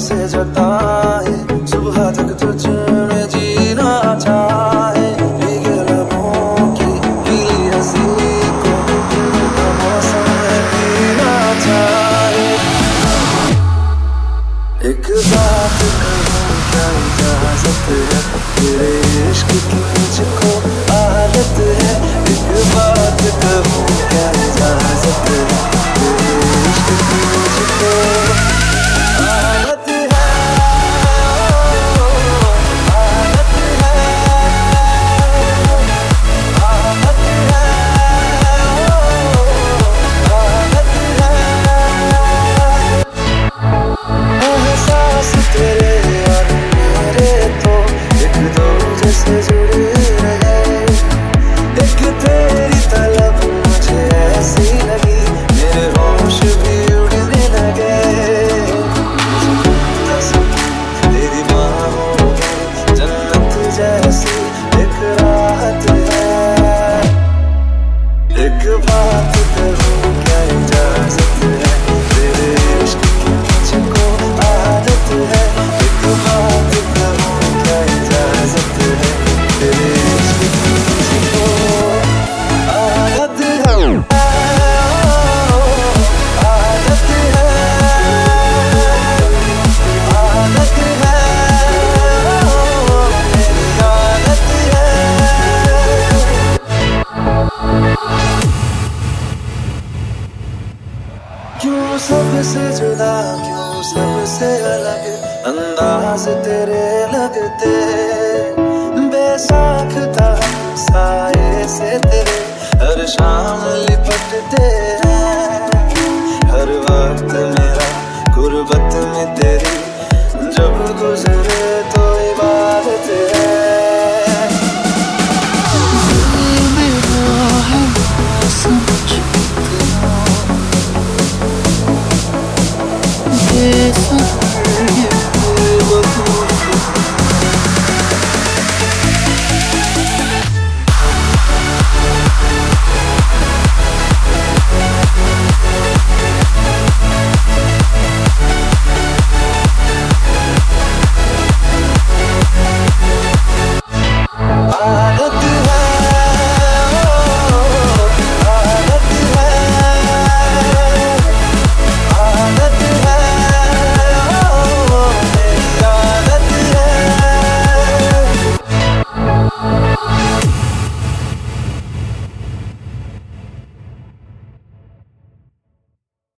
कैसे जताए, सुबह तक तुझ में जीना चाहे। की गीली हँसी को चाहे। एक बात कहूँ क्या इजाज़त है? तेरे इश्क की मुझको आदत है? सबसे जुदा क्यों सबसे अलग अंदाज तेरे लगते? बेसाख्ता साए से तेरे, हर शाम लिपटते। हैं